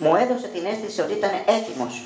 μου έδωσε την αίσθηση ότι ήταν έτοιμος.